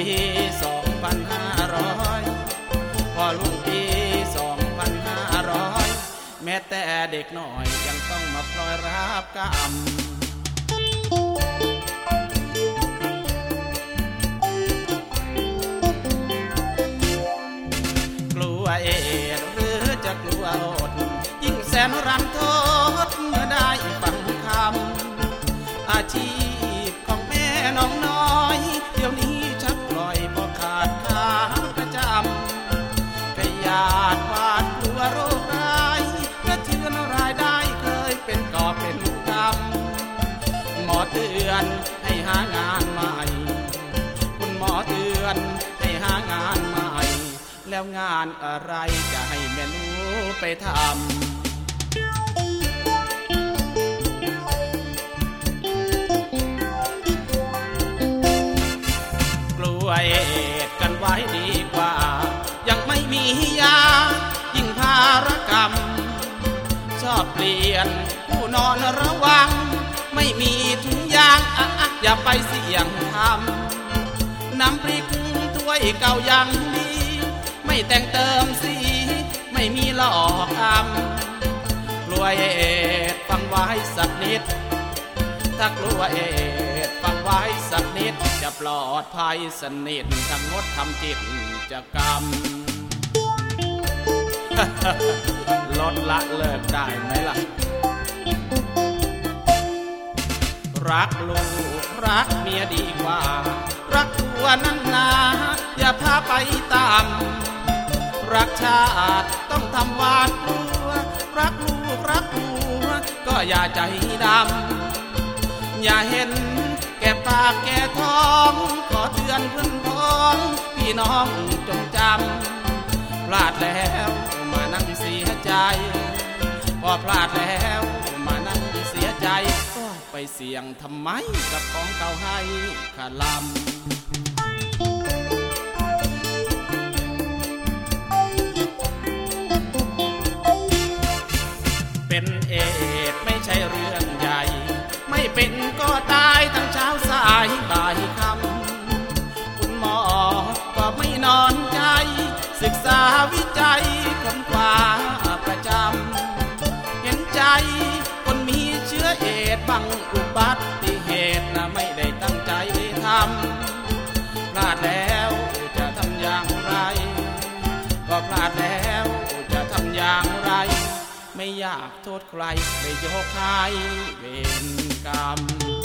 ีสองพัอพอลุงปีสองพันห้าร้อยแม้แต่เด็กหน่อยยังต้องมาพลอยรับกรรมกลัวเอดหรือจะกลัวอดยิ่งแสนรันทดเมื่อได้ฟังคำอาชีพาดวาดกลัวโรคร้ายกระเทือนรายได้เคยเป็นกอบเป็นกรรมหมอเตือนให้หางานใหม่ คุณหมอเตือนให้หางานใหม่ แล้วงานอะไรจะให้แม่นูไปทำ กรรม ชอบเปลี่ยนผู้นอนระวัง ไม่มีถุงยางอะอะอย่าไปเสี่ยงทำน้ำพริกถ้วยเก่ายังดี ไม่แต่งเติมสี ไม่มีหลอกอำกลัวเอดฟังไว้สักนิด ถ้ากลัวเอดฟังไว้สักนิด จะปลอดภัยสนิททั้งงดทำจิตจะกรรมล ดละเลิกได้ไหมล่ะ รักลูกรักเมียดีกว่า รักตัวนั่นนาอย่าพาไปตาม รักชาติต้องทำหวาดกลัว รักลูกรักผัวก็อย่าใจดำ อย่าเห็นแก่ปากแก่ท้อง ขอเตือนเพื่อนพ้อง พี่น้องจงจำพลาดแล้ว สียใจพอพลาดแล้วมานั่งเสียใจก็ไปเสี่ยงทำไมกับของเก่าให้ขาดลำเป็นเอดไม่ใช่เรื่องใหญ่ ไม่เป็นก็ตายทั้งเช้าสายบ่ายคำคุณหมอก็ไม่นอนใจ ศึกษาวิจัยคนกว่าังอุบัติเหตุนะไม่ได้ตั้งใจทำพลาดแล้วจะทำอย่างไร ก็พลาดแล้วจะทำอย่างไร ไม่อยากโทษใครไปยกให้เวรกรรม